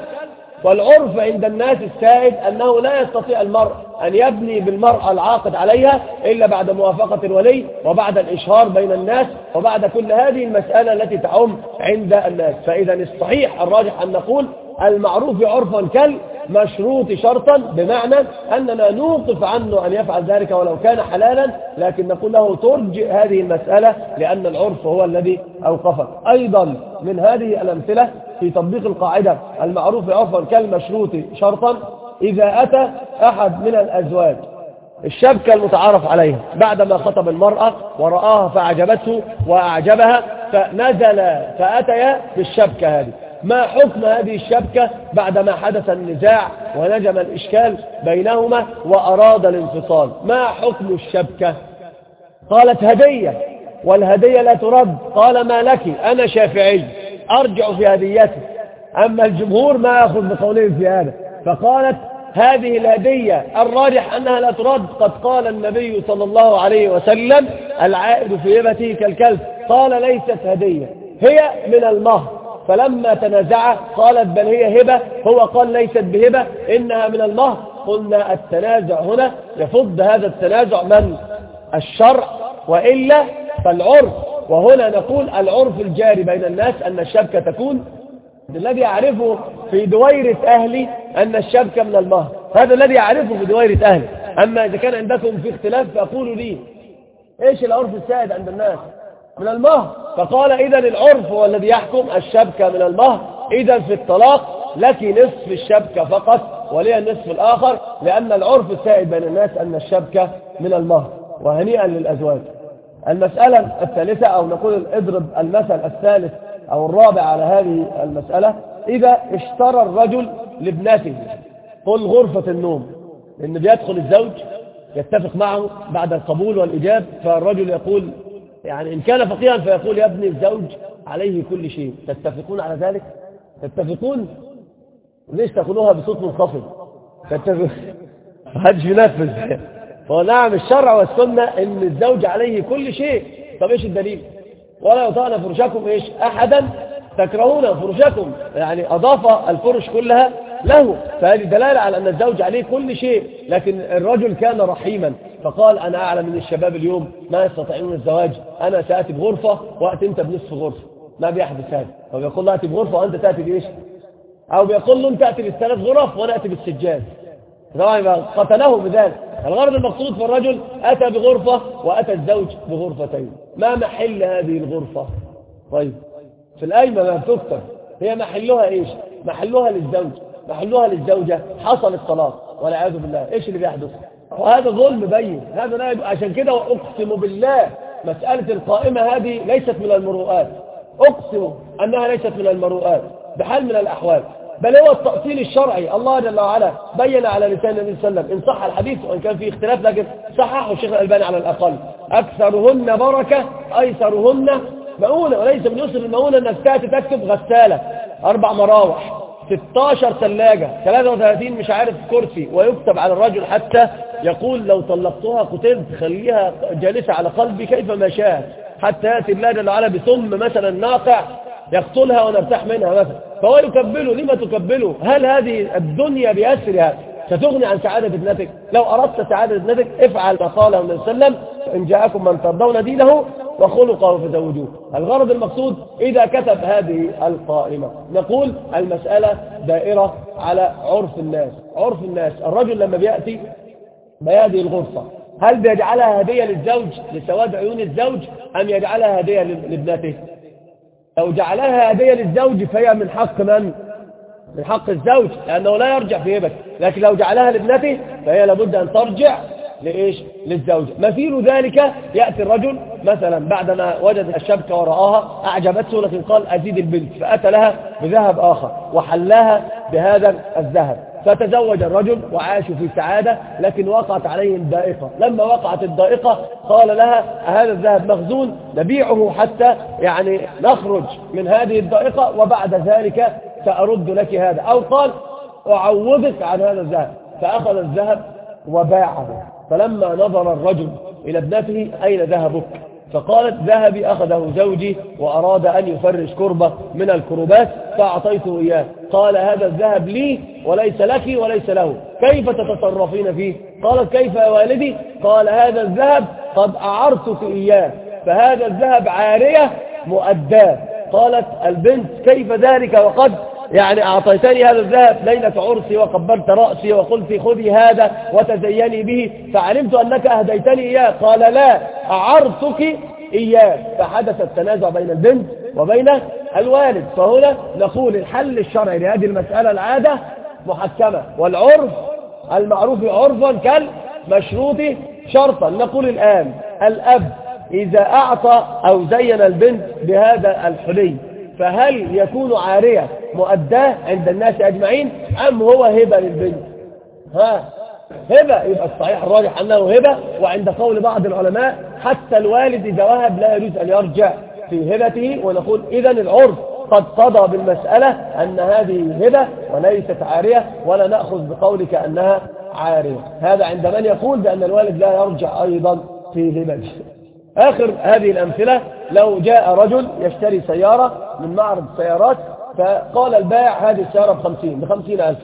والعرف عند الناس السائد أنه لا يستطيع المرء أن يبني بالمرأة العاقد عليها إلا بعد موافقة الولي وبعد الإشهار بين الناس وبعد كل هذه المسألة التي تعم عند الناس. فإذا الصحيح الراجح أن نقول المعروف عرفا كالمشروط شرطا بمعنى أننا نوقف عنه أن يفعل ذلك ولو كان حلالا لكن نقول له ترجئ هذه المسألة لأن العرف هو الذي أوقفك. أيضا من هذه الأمثلة في تطبيق القاعدة المعروف عرفا كالمشروط شرطا إذا أتى أحد من الأزواج الشبكة المتعارف عليها بعدما خطب المرأة ورآها فأعجبته وأعجبها فنزل فأتيا بالشبكة هذه. ما حكم هذه الشبكة بعدما حدث النزاع ونجم الإشكال بينهما وأراد الانفصال؟ ما حكم الشبكة؟ قالت هدية والهدية لا ترد. قال ما لك؟ أنا شافعي أرجع في هديتي. أما الجمهور ما يأخذ بقولهم في هذا. فقالت هذه الهدية الراجح أنها لا ترد. قد قال النبي صلى الله عليه وسلم العائد في هبته كالكلب. قال ليست هدية هي من المهر. فلما تنازع قالت بل هي هبة هو قال ليست بهبة إنها من المهر قلنا التنازع هنا يفض هذا التنازع من؟ الشرع. وإلا فالعرف. وهنا نقول العرف الجاري بين الناس أن الشبكة تكون الذي يعرفه في دويرة أهلي أن الشبكة من المهر هذا الذي يعرفه في دويرة أهلي. أما إذا كان عندكم في اختلاف فأقولوا لي إيش العرف السائد عند الناس؟ من المهر. فقال إذا العرف هو الذي يحكم الشبكة من المهر. إذا في الطلاق لك نصف الشبكة فقط ولي النصف الآخر لأن العرف السائد بين الناس أن الشبكة من المهر. وهنيئا للأزواج. المسألة الثالثة أو نقول اضرب المثل الثالث أو الرابع على هذه المسألة. إذا اشترى الرجل لابنته قل غرفة النوم. لأن بيدخل الزوج يتفق معه بعد القبول والإجاب فالرجل يقول يعني إن كان فقيها فيقول يا ابني الزوج عليه كل شيء. تتفقون على ذلك؟ تتفقون؟ ليش تقولوها بصوت منخفض؟ تتفق محدش ينفذ فهو نعم الشرع والسنة إن الزوج عليه كل شيء. طب إيش الدليل؟ ولا يطعن فرشكم إيش؟ احدا تكرهون فرشكم. يعني أضاف الفرش كلها له. فهذه دلالة على أن الزوج عليه كل شيء. لكن الرجل كان رحيما. فقال أنا أعلم من الشباب اليوم ما يستطيعون الزواج. أنا سأتي بغرفة وقت أنت بنصف غرفة. ما بيحدث هذا فبيقول له أتي بغرفة وأنت تأتي بإيش؟ أو بيقول له أنت اتي بالثلاث غرف وأنا أتي بالسجاد. طبعا قتله بذلك. الغرض المقصود في الرجل أتى بغرفة وأتى الزوج بغرفتين. ما محل هذه الغرفة؟ طيب. في الأيمة ما بتكتب هي محلها إيش؟ محلها للزوج. محلها للزوجة. حصل الطلاق. والعياذ بالله. إيش اللي بيحدث؟ وهذا ظلم بين. هذا لا عشان كده أقسم بالله مسألة القائمة هذه ليست من المروءات. أقسم أنها ليست من المروءات بحال من الأحوال. بل هو التأصيل الشرعي. الله جل وعلا بين على لسان النبي صلى الله عليه وسلم. إن صح الحديث وإن كان فيه اختلاف لكن صححه الشيخ الألباني على الأقل. أكثرهن بركة أيسرهن مؤونة. وليس من يسر المؤونة أنك تأتي تكتب غسالة. أربع مراوح. 16 ثلاجة 33 مش عارف كرسي ويكتب على الرجل حتى يقول لو طلقتها قتلت خليها جالسة على قلبي كيف ما شاء حتى يأتي الله جل وعلا بثم مثلا ناقع يقتلها ونرتاح منها مثلا. فهو يكبله لما تكبله؟ هل هذه الدنيا بأسرها ستغني عن سعادة ابنتك. لو أردت سعادة ابنتك افعل ما قاله النبي صلى الله عليه وسلم إن جاءكم من ترضون دينه وخلقه فزوجوه الغرض المقصود إذا كتب هذه القائمة. نقول المسألة دائرة على عرف الناس. عرف الناس. الرجل لما بيأتي بهذه الغرفة هل بيجعلها هدية للزوج لسواد عيون الزوج أم يجعلها هدية لابنته؟ لو جعلها هدية للزوج فهي من حق من؟ من حق الزوج لأنه لا يرجع في هبته لكن لو جعلها لابنته فهي لابد أن ترجع لإيش؟ للزوج. مثيل ذلك يأتي الرجل مثلا بعدما وجد الشبكة ورآها أعجبته لكن قال أزيد البنت. فأتى لها بذهب آخر وحلاها بهذا الذهب. فتزوج الرجل وعاشوا في سعادة لكن وقعت عليه الضائقة. لما وقعت الضائقة قال لها هذا الذهب مخزون نبيعه حتى يعني نخرج من هذه الضائقة وبعد ذلك سأرد لك هذا. أو قال أعوضك عن هذا الذهب. فأخذ الذهب وباعه. فلما نظر الرجل إلى ابنته أين ذهبك؟ فقالت ذهبي أخذه زوجي وأراد أن يفرش كربة من الكربات فأعطيته إياه. قال هذا الذهب لي وليس لك وليس له. كيف تتصرفين فيه؟ قالت كيف يا والدي؟ قال هذا الذهب قد أعرتك إياه. فهذا الذهب عارية مؤداة. قالت البنت كيف ذلك وقد يعني أعطيتني هذا الذهب ليلة عرسي وقبلت رأسي وقلت خذي هذا وتزيني به فعلمت أنك أهديتني إياه. قال لا أعرتك إياه. فحدث التنازع بين البنت وبين الوالد. فهنا نقول الحل الشرعي لهذه المسألة العادة محكمة. والعرف المعروف عرفا كالمشروط شرطا. نقول الآن الأب إذا أعطى أو زين البنت بهذا الحلي فهل يكون عارية مؤداة عند الناس أجمعين؟ أم هو هبة للبنت؟ ها؟ هبة يبقى الصحيح الراجح أنه هبة وعند قول بعض العلماء حتى الوالد إذا وهب لا يجوز أن يرجع في هبته ونقول إذا العرف قد قضى بالمسألة أن هذه هبة وليست عارية ولا نأخذ بقولك أنها عارية. هذا عند من يقول بأن الوالد لا يرجع أيضا في هبته. آخر هذه الأمثلة لو جاء رجل يشتري سيارة من معرض السيارات فقال البائع هذه السيارة بخمسين بخمسين ألف.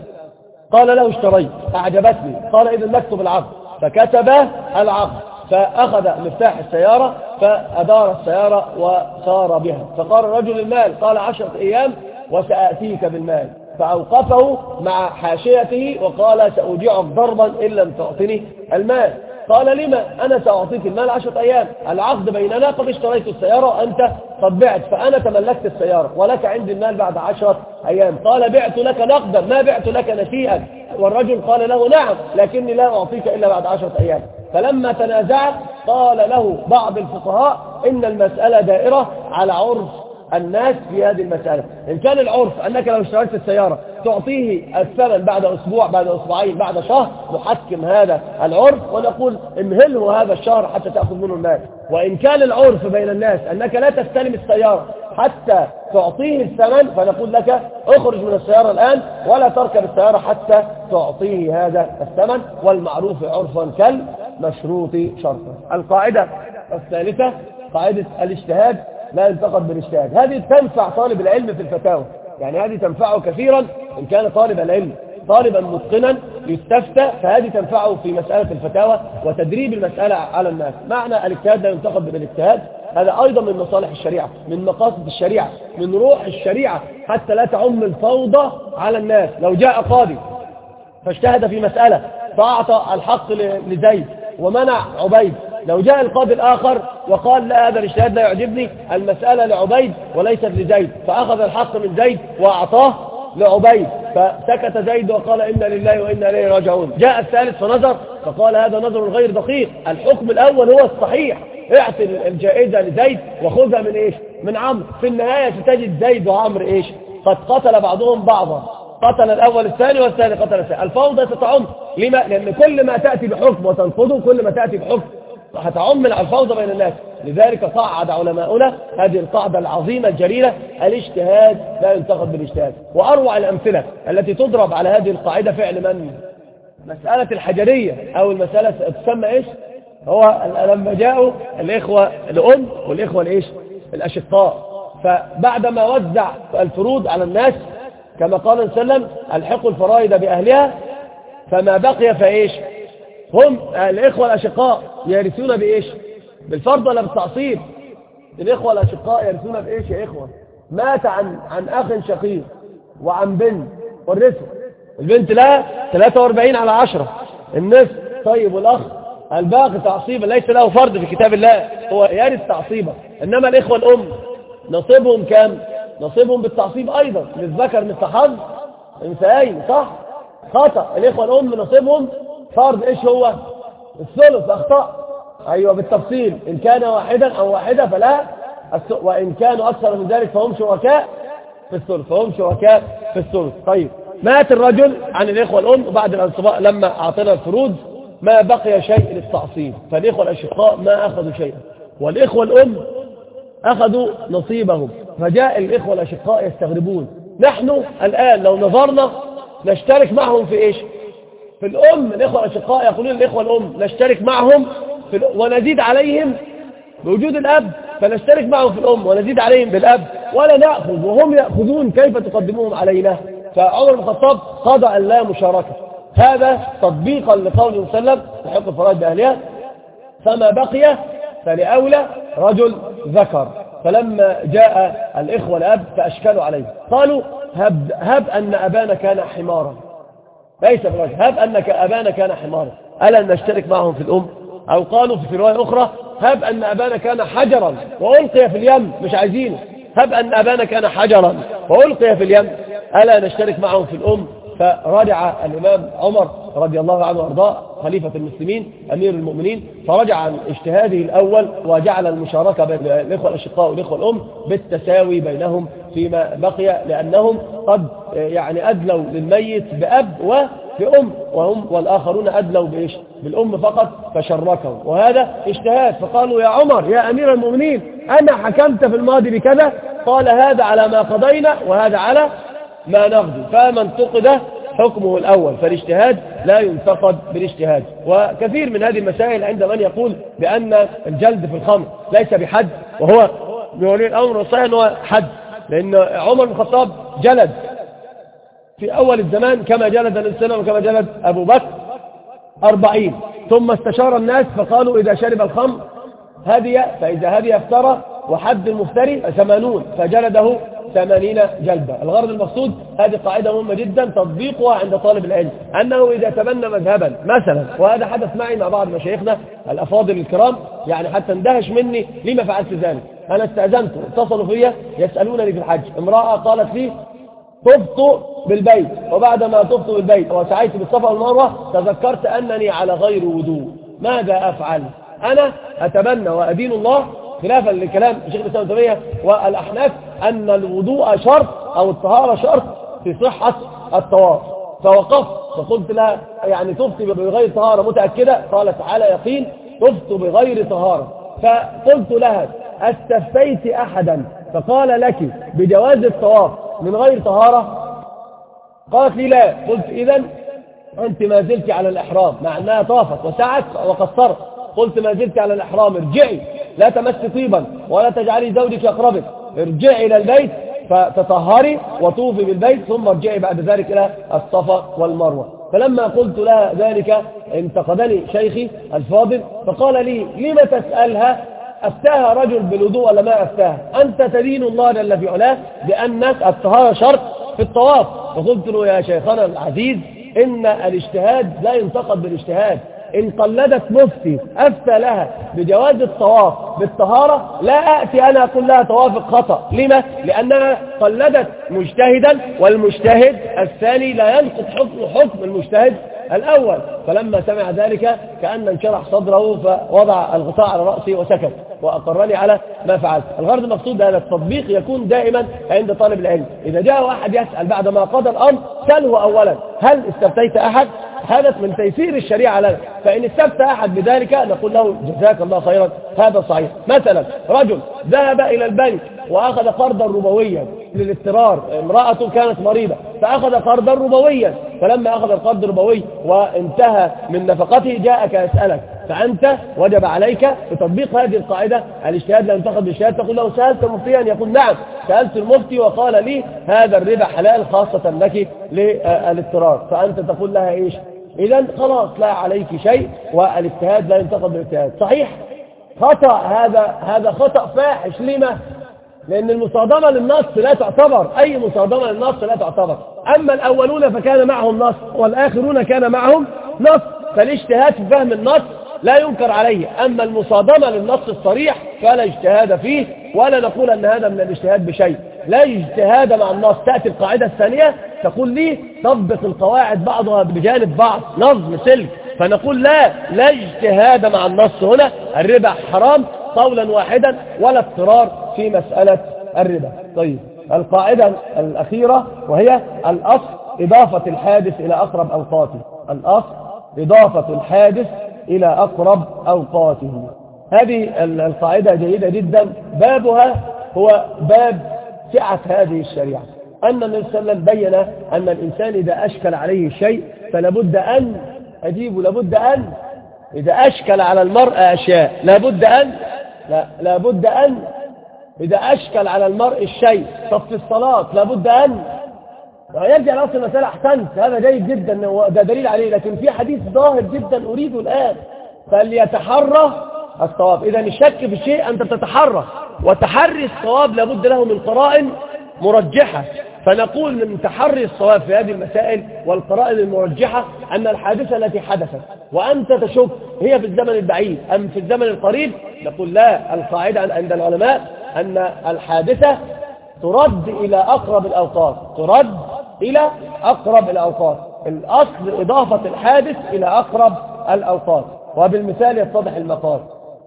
قال له اشتريت أعجبتني. قال إذا نكتب العقد. فكتب العقد فأخذ مفتاح السيارة فأدار السيارة وصار بها. فقال الرجل المال قال عشرة أيام وسأتيك بالمال. فأوقفه مع حاشيته وقال سأوجعك ضربا إن لم تعطني المال. قال لما أنا سأعطيك المال عشرة أيام؟ العقد بيننا قد اشتريت السيارة وأنت قد بعت فأنا تملكت السيارة ولك عندي المال بعد عشرة أيام. قال بعت لك نقدا ما بعت لك نسيئا والرجل قال له نعم لكني لا أعطيك إلا بعد عشرة أيام. فلما تنازعت قال له بعض الفقهاء إن المسألة دائرة على عرف الناس في هذه المسألة. إن كان العرف أنك لو اشتريت السيارة تعطيه الثمن بعد أسبوع بعد أسبوعين بعد شهر نحكم هذا العرف ونقول امهله هذا الشهر حتى تأخذ منه المال. وإن كان العرف بين الناس أنك لا تستلم السيارة حتى تعطيه الثمن فنقول لك اخرج من السيارة الآن ولا تركب السيارة حتى تعطيه هذا الثمن. والمعروف عرفا كالمشروط شرطا. القاعدة الثالثة قاعدة الاجتهاد لا ينتقد بالاجتهاد هذه تنفع طالب العلم في الفتاوى. يعني هذه تنفعه كثيرا إن كان طالب العلم طالبا متقنا يستفتى فهذه تنفعه في مسألة الفتاوى وتدريب المسألة على الناس. معنى الاجتهاد لا ينتقد بالاجتهاد هذا أيضا من مصالح الشريعة من مقاصد الشريعة من روح الشريعة حتى لا تعم الفوضى على الناس. لو جاء قاضي فاجتهد في مسألة فأعطى الحق لزيد ومنع عبيد لو جاء القاضي الآخر وقال لا هذا الاجتهاد لا يعجبني المسألة لعبيد وليست لزيد. فأخذ الحق من زيد وأعطاه لعبيد. فسكت زيد وقال إنا لله وإنا إليه راجعون. جاء الثالث فنظر فقال هذا نظر غير دقيق. الحكم الأول هو الصحيح. اعطي الجائزة لزيد وخذها من إيش؟ من عمرو. في النهاية ستجد زيد وعمرو إيش؟ قد قتل بعضهم بعضا. قتل الأول الثاني والثاني قتل الثاني. الفوضى تتعم. لما؟ لأن كل ما تأتي بحكم وتنفذه كل ما تأتي بحكم. هتعم الفوضى بين الناس لذلك صعد علماؤنا هذه القاعدة العظيمة الجليلة الاجتهاد لا ينتقد بالاجتهاد وأروع الأمثلة التي تضرب على هذه القاعدة فعل من؟ مسألة الحجرية أو المسألة تسمى إيش؟ هو لما جاءوا الإخوة الأم والإخوة الإيش؟ الأشقاء فبعدما وزع الفروض على الناس كما قال وسلم ألحقوا الفرائض بأهلها فما بقي فإيش هم الإخوة الأشقاء يرثون بإيش؟ بالفرض ولا بالتعصيب؟ الإخوة الأشقاء يرثون بإيش يا إخوة؟ مات عن عن أخ شقيق وعن بنت ورثه. البنت لها 43 على 10 النصف. طيب والأخ؟ الباقي تعصيبا ليس له فرض في كتاب الله. هو يرث تعصيبا إنما الإخوة الأم نصيبهم كام نصيبهم بالتعصيب أيضا. للذكر مثل حظ إنثيين صح؟ خطأ. الإخوة الأم نصيبهم فرض إيش هو؟ الثلث أخطاء أيوة بالتفصيل. إن كان واحدا أو واحدة فلا. وإن كانوا أكثر من ذلك فهم شركاء في الثلث. فهم شركاء في الثلث. طيب مات الرجل عن الإخوة الأم وبعد الانصباء لما أعطينا الفروض ما بقي شيء للتعصيب. فالإخوة الأشقاء ما أخذوا شيئا. والإخوة الأم أخذوا نصيبهم. فجاء الإخوة الأشقاء يستغربون. نحن الآن لو نظرنا نشترك معهم في إيش؟ في الأم الإخوة الأشقاء يقولون الإخوة الأم نشترك معهم في ونزيد عليهم بوجود الأب فنشترك معهم في الأم ونزيد عليهم بالأب ولا نأخذ وهم يأخذون كيف تقدموهم علينا. فعمر بن الخطاب قضى أن لا مشاركة. هذا تطبيقا لقوله صلى الله عليه وسلم تحق الفرائض بأهلها. فما بقي فلأولى رجل ذكر. فلما جاء الإخوة الأب فأشكلوا عليه. قالوا هب, هب أن أبانا كان حمارا. ليس بالوجه هب أنك أبانا كان حمارا. ألا نشترك معهم في الأم؟ أو قالوا في رواية أخرى هب أن أبانا كان حجرا وألقي في اليم. مش عايزينه هب أن أبانا كان حجرا وألقي في اليم. ألا نشترك معهم في الأم؟ فرجع الإمام عمر رضي الله عنه وأرضاه خليفة المسلمين أمير المؤمنين فرجع عن اجتهاده الأول وجعل المشاركة بين الإخوة الأشقاء والإخوة الأم بالتساوي بينهم فيما بقي لأنهم قد يعني أدلوا للميت بأب وبأم وهم والآخرون أدلوا بإيش؟ بالأم فقط فشركوا. وهذا اجتهاد فقالوا يا عمر يا أمير المؤمنين أنا حكمت في الماضي بكذا؟ قال هذا على ما قضينا وهذا على ما نقضي فمن انتقد حكمه الأول فالاجتهاد لا ينتقد بالاجتهاد. وكثير من هذه المسائل عند من يقول بأن الجلد في الخمر ليس بحد وهو بولي الأمر والصحيح أنه حد لأن عمر بن الخطاب جلد في أول الزمان كما جلد الإنسان وكما جلد أبو بكر أربعين. ثم استشار الناس فقالوا إذا شرب الخمر هدي فإذا هدي افترى وحد المفتري ثمانون. فجلده ثمانين جلدة. الغرض المقصود هذه قاعدة مهمة جدا تطبيقها عند طالب العلم. أنه إذا تبنى مذهبا مثلا وهذا حدث معي مع بعض مشايخنا الأفاضل الكرام يعني حتى اندهش مني لما فعلت ذلك. أنا استأذنت اتصلوا فيا يسألونني في الحج. امرأة قالت لي طفت بالبيت. وبعدما طفت بالبيت وسعيت بالصفا والمروة تذكرت أنني على غير وضوء. ماذا أفعل؟ أنا أتبنى وأدين الله خلافا لكلام شيخ الإسلام تيمية والأحناف أن الوضوء شرط أو الطهارة شرط في صحة الطواف. فوقفت فقلت لها يعني تفتي بغير طهارة متأكدة قالت على يقين تفت بغير طهارة. فقلت لها أستفتيت أحدا؟ فقال لك بجواز الطواف من غير طهارة؟ قالت لي لا. قلت إذا أنت ما زلت على الإحرام مع أنها طافت وسعت وقصرت. قلت ما زلت على الإحرام ارجعي. لا تمس طيبا ولا تجعلي زوجك يقربك. ارجعي إلى البيت فتطهري وطوفي بالبيت ثم ارجعي بعد ذلك إلى الصفا والمروة. فلما قلت لها ذلك انتقدني شيخي الفاضل فقال لي لما تسألها؟ أفتاها رجل بالوضوء ولا ما أفتاها؟ أنت تدين الله جل في علاه بأنك الطهارة شرط في الطواف. فقلت له يا شيخنا العزيز إن الاجتهاد لا ينتقد بالإجتهاد. إن قلدت مفتي أفتى لها بجواز الطواف بالطهارة لا أأتي أنا أقول لها طوافق خطأ. لما؟ لأنها قلدت مجتهدا والمجتهد الثاني لا ينقض حكم حكم المجتهد الأول. فلما سمع ذلك كأن انشرح صدره فوضع الغطاء على رأسي وسكت وأقرني على ما فعلت. الغرض المقصود هذا التطبيق يكون دائما عند طالب العلم. إذا جاء واحد يسأل بعد ما قضى الأمر سأله أولا هل استفتيت أحد؟ هذا من تيسير الشريعة لنا. فإن استفتى أحد بذلك نقول له جزاك الله خيرا. هذا صحيح. مثلا رجل ذهب إلى البنك وأخذ قرضا ربويا للاضطرار. امرأة كانت مريضة فأخذ قرضا ربويا. فلما أخذ القرض الربوي وانتهى من نفقته جاءك يسألك. فأنت وجب عليك بتطبيق هذه القاعدة. الاجتهاد لا ينتقد بالاجتهاد. تقول له سألت مفتيا. يقول نعم. سألت المفتي وقال لي هذا الربا حلال خاصة لك للاضطرار. فأنت تقول لها إيش؟ إذا خلاص لا عليك شيء والاجتهاد لا ينتقد بالاجتهاد. صحيح؟ خطأ هذا هذا خطأ فاحش. لما؟ لأن المصادمة للنص لا تعتبر. أي مصادمة للنص لا تعتبر. أما الأولون فكان معهم نص والآخرون كان معهم نص. فالاجتهاد في فهم النص لا ينكر عليه. أما المصادمة للنص الصريح فلا اجتهاد فيه ولا نقول أن هذا من الاجتهاد بشيء. لا اجتهاد مع النص تأتي القاعدة الثانية؟ تقول لي طبق القواعد بعضها بجانب بعض نظم سلك فنقول لا لا اجتهاد مع النص هنا الربا حرام قولا واحدا ولا اضطرار في مسألة الربا. طيب القاعدة الأخيرة وهي الأصل إضافة الحادث إلى أقرب أوقاته. الأصل إضافة الحادث إلى أقرب أوقاته. هذه القاعدة جيدة جدا. بابها هو باب سعة هذه الشريعة. أن النبي صلى الله عليه وسلم بين أن الإنسان إذا أشكل عليه شيء فلابد أن أجيب لابد أن. إذا أشكل على المرء أشياء لابد أن. لا لابد أن. إذا أشكل على المرء الشيء طب في الصلاة لابد أن. يرجع لأصل المسألة أحسنت هذا جيد جدا وده دليل عليه لكن في حديث ظاهر جدا أريده الآن. فليتحرى الصواب. إذا الشك في الشيء أنت تتحرى. وتحري الصواب لابد له من قرائن مرجحة. فنقول من تحري الصواب في هذه المسائل والقرائن المرجحة أن الحادثة التي حدثت وأنت تشك هي في الزمن البعيد أم في الزمن القريب؟ نقول لا. القاعدة عند العلماء أن الحادثة ترد إلى أقرب الأوقات. ترد إلى أقرب الأوقات. الأصل إضافة الحادث إلى أقرب الأوقات. وبالمثال يتضح المقال.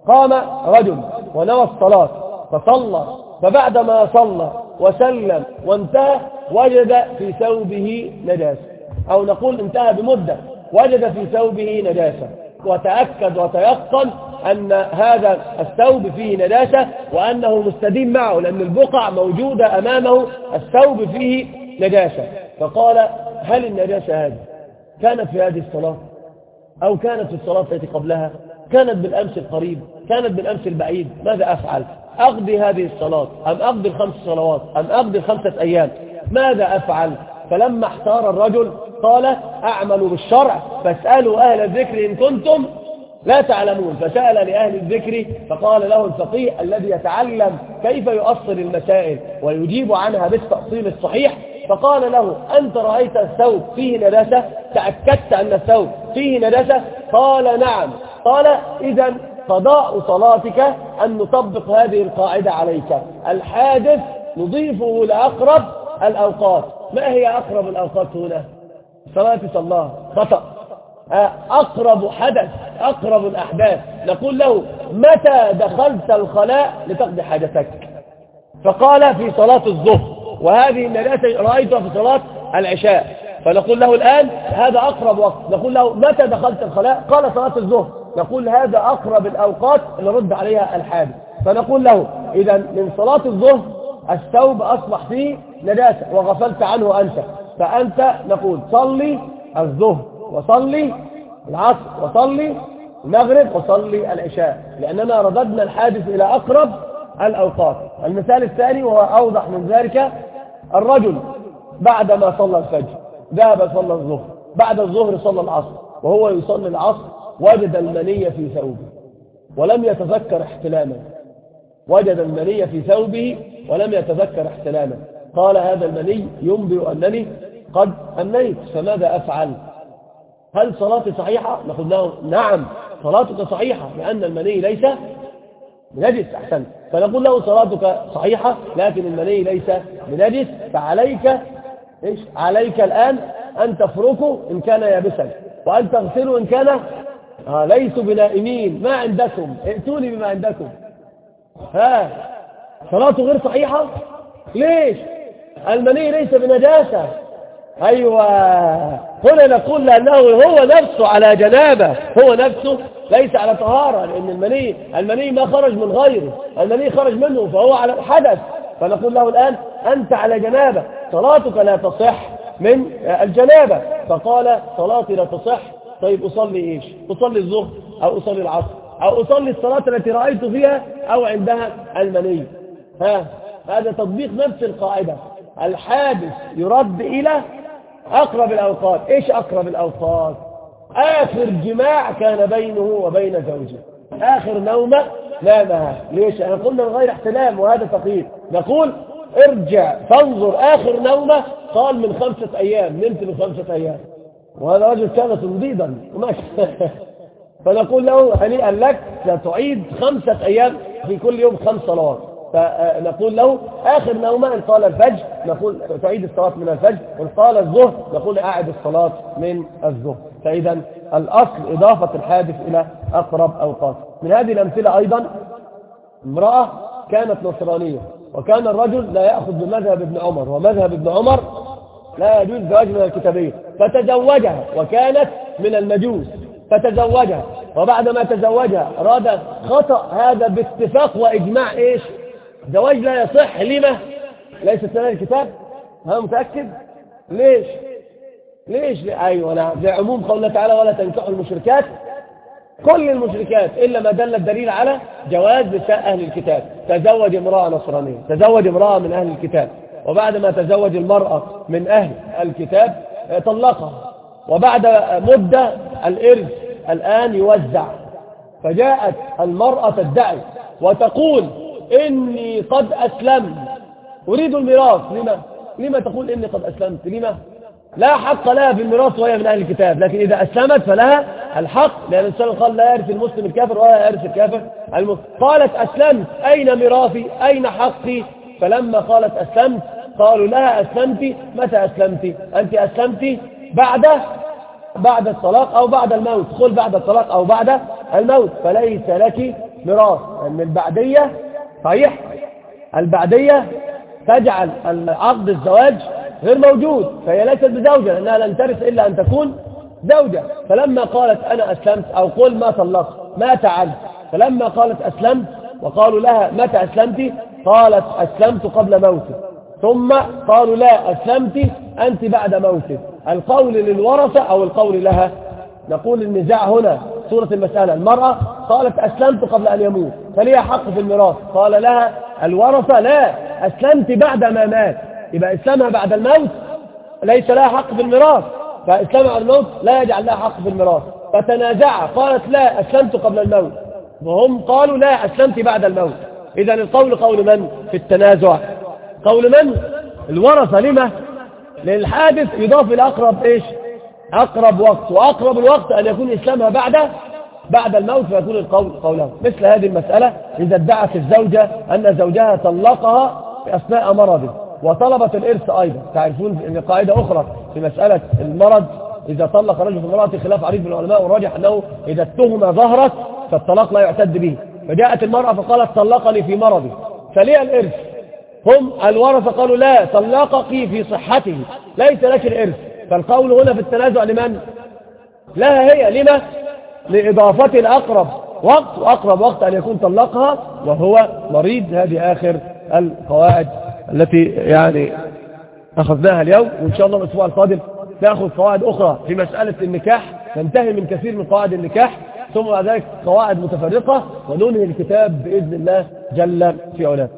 قام رجل ونوى الصلاة فصلى فبعدما صلى وسلم وانتهى وجد في ثوبه نجاسة. أو نقول انتهى بمدة وجد في ثوبه نجاسة. وتأكد وتيقن أن هذا الثوب فيه نجاسة وأنه مستدين معه لأن البقع موجودة أمامه الثوب فيه نجاسة. فقال هل النجاسة هذه كانت في هذه الصلاة؟ أو كانت في الصلاة التي قبلها؟ كانت بالأمس القريب؟ كانت بالأمس البعيد. ماذا أفعل؟ أقضي هذه الصلاة؟ أم أقضي الخمس صلوات؟ أم أقضي الخمسة أيام؟ ماذا أفعل؟ فلما احتار الرجل قال أعمل بالشرع فاسألوا أهل الذكر إن كنتم لا تعلمون. فسأل لأهل الذكر فقال له الفقيه الذي يتعلم كيف يؤصل المسائل ويجيب عنها بالتأصيل الصحيح؟ فقال له أنت رأيت الثوب فيه ندسة تأكدت أن الثوب فيه ندسة قال نعم. قال إذا قضاء صلاتك أن نطبق هذه القاعدة عليك. الحادث نضيفه لأقرب الأوقات. ما هي أقرب الأوقات هنا؟ صلاة صلاة خطأ. آه، أقرب حدث أقرب الأحداث. نقول له متى دخلت الخلاء لتقضي حاجتك؟ فقال في صلاة الظهر. وهذه التي رأيتها في صلاة العشاء. فنقول له الآن هذا أقرب وقت. نقول له متى دخلت الخلاء؟ قال صلاة الظهر. نقول هذا أقرب الأوقات نرد عليها الحادث فنقول له إذا من صلاة الظهر الثوب أصبح فيه نجاسة وغفلت عنه أنت. فأنت نقول صلي الظهر وصلي العصر وصلي المغرب وصلي العشاء. لأننا رددنا الحادث إلى أقرب الأوقات. المثال الثاني وهو أوضح من ذلك الرجل بعدما صلى الفجر. ذهب صلى الظهر. بعد الظهر صلى العصر. وهو يصلي العصر وجد المنية في ثوبه ولم يتذكر احتلاما. وجد المنية في ثوبه ولم يتذكر احتلاما. قال هذا المني ينبئ أنني قد أمنيت فماذا أفعل؟ هل صلاتي صحيحة؟ نقول له نعم صلاتك صحيحة لأن المني ليس بنجس أحسن. فنقول له صلاتك صحيحة لكن المني ليس بنجس. فعليك إيش؟ عليك الآن أن تفركه إن كان يابسا وأن تغسله إن كان آه ليسوا بنائمين ما عندكم؟ ائتوني بما عندكم. ها؟ صلاته غير صحيحة؟ ليش؟ المني ليس بنجاسة. أيوة. هنا نقول لأنه هو نفسه على جنابة. هو نفسه ليس على طهارة لأن المني المني ما خرج من غيره. المني خرج منه فهو على حدث فنقول له الآن أنت على جنابة. صلاتك لا تصح من الجنابة. فقال صلاتي لا تصح طيب أصلي إيش؟ أصلي الظهر أو أصلي العصر أو أصلي الصلاة التي رأيت فيها أو عندها المني. ها؟ هذا تطبيق نفس القاعدة. الحادث يرد إلى أقرب الأوقات. إيش أقرب الأوقات؟ آخر جماع كان بينه وبين زوجه. آخر نومة نامها ليش؟ إحنا قلنا من غير احتلام وهذا تقييد نقول ارجع فانظر آخر نومة قال من خمسة أيام نمت من خمسة أيام. وهذا رجل كان تنضيدا فنقول له هنيئا لك ستعيد خمسة أيام في كل يوم خمس صلوات. فنقول له آخر نومة إن قال الفجر نقول تعيد الصلاة من الفجر. إن قال الظهر نقول أعد الصلاة من الظهر. فإذا الأصل إضافة الحادث إلى أقرب أوقات. من هذه الأمثلة أيضا امرأة كانت نصرانية وكان الرجل لا يأخذ بمذهب ابن عمر. ومذهب ابن عمر لا يجوز زواج من الكتابية. فتزوجها وكانت من المجوس. فتزوجها. وبعد ما تزوجها أراد خطأ هذا باتفاق وإجماع إيش؟ زواج لا يصح. لما؟ ليس سنة الكتاب؟ ها متأكد؟ ليش؟ ليش؟ أيوة نعم. زي عموم قوله تعالى ولا تنكحوا المشركات. كل المشركات إلا ما دل الدليل على جواز نساء أهل الكتاب. تزوج امرأة نصرانية. تزوج امرأة من أهل الكتاب. وبعد ما تزوج المرأة من أهل الكتاب طلقها. وبعد مدة الإرث الآن يوزع. فجاءت المرأة تدعي وتقول إني قد أسلمت. أريد الميراث. لما؟ لما تقول إني قد أسلمت؟ لما؟ لا حق لها في الميراث وهي من أهل الكتاب. لكن إذا أسلمت فلها الحق لأن الإنسان قال لا يرث المسلم الكافر ولا يرث الكافر المسلم. قالت أسلمت. أين ميراثي؟ أين حقي؟ فلما قالت أسلمت قالوا لها أسلمت متى أسلمت؟ أنت أسلمت بعد بعد الطلاق أو بعد الموت. قل بعد الطلاق أو بعد الموت. فليس لك ميراث. أن البعدية صحيح. البعدية تجعل عقد الزواج غير موجود. فهي ليست بزوجة لأنها لن ترث إلا أن تكون زوجة. فلما قالت أنا أسلمت أو قل ما طلقت ما تعد فلما قالت أسلمت وقالوا لها متى أسلمت؟ قالت أسلمت قبل موتي ثم قالوا لا أسلمت أنت بعد موتي القول للورثة أو القول لها؟ نقول النزاع هنا صورة المسألة. المرأة قالت أسلمت قبل أن يموت فليها حق في الميراث؟ قال لها الورثة لا أسلمت بعد ما مات. يبقى إسلامها بعد الموت ليس لها حق في الميراث. فإسلامها بعد الموت لا يجعل لها حق في الميراث. فتنازع قالت لا أسلمت قبل الموت. وهم قالوا لا أسلمت بعد الموت. إذا القول قول من؟ في التنازع. قول من؟ الورثة لما؟ للحادث يضاف إلى أقرب إيش؟ أقرب وقت. وأقرب الوقت أن يكون إسلامها بعد بعد الموت فيكون القول قوله. مثل هذه المسألة إذا ادعت الزوجة أن زوجها طلقها أثناء مرضه وطلبت الإرث أيضا. تعرفون أن قاعدة أخرى في مسألة المرض إذا طلق رجل في امرأة خلاف عريض من العلماء والراجح أنه إذا التهمة ظهرت فالطلاق لا يعتد به. فجاءت المرأة فقالت طلقني في مرضي. فليه الإرث؟ هم الورثة قالوا لا طلقك في صحته ليس لك الإرث. فالقول هنا في التنازع لمن؟ لها هي لما؟ لإضافة الأقرب. وقت وأقرب وقت أن يكون طلقها وهو مريض. هذه آخر القواعد التي يعني أخذناها اليوم وإن شاء الله الأسبوع القادم نأخذ قواعد أخرى في مسألة النكاح. ننتهي من كثير من قواعد النكاح ثم بعد ذلك قواعد متفرقة وننهي الكتاب بإذن الله جل في علاه.